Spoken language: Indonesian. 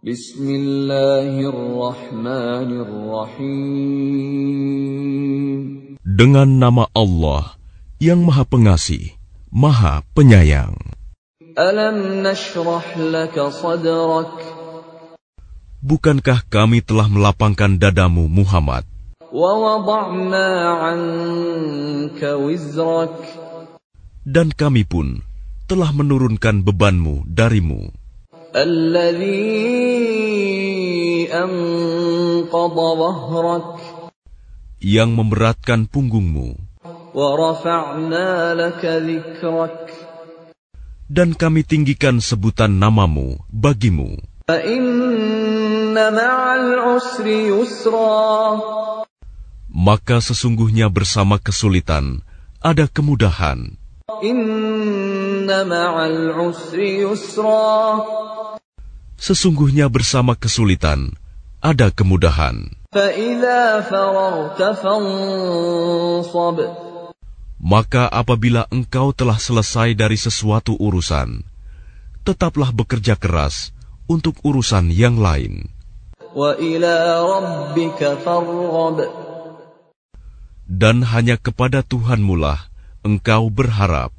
Bismillahirrahmanirrahim. Dengan nama Allah yang Maha Pengasih, Maha Penyayang. Alam laka sadrak. Bukankah kami telah melapangkan dadamu Muhammad? Dan kami pun telah menurunkan bebanmu darimu yang memberatkan punggungmu. dan kami tinggikan sebutan namamu bagimu. maka sesungguhnya bersama kesulitan ada kemudahan. Sesungguhnya bersama kesulitan ada kemudahan. Maka apabila engkau telah selesai dari sesuatu urusan, tetaplah bekerja keras untuk urusan yang lain. Dan hanya kepada Tuhanmulah engkau berharap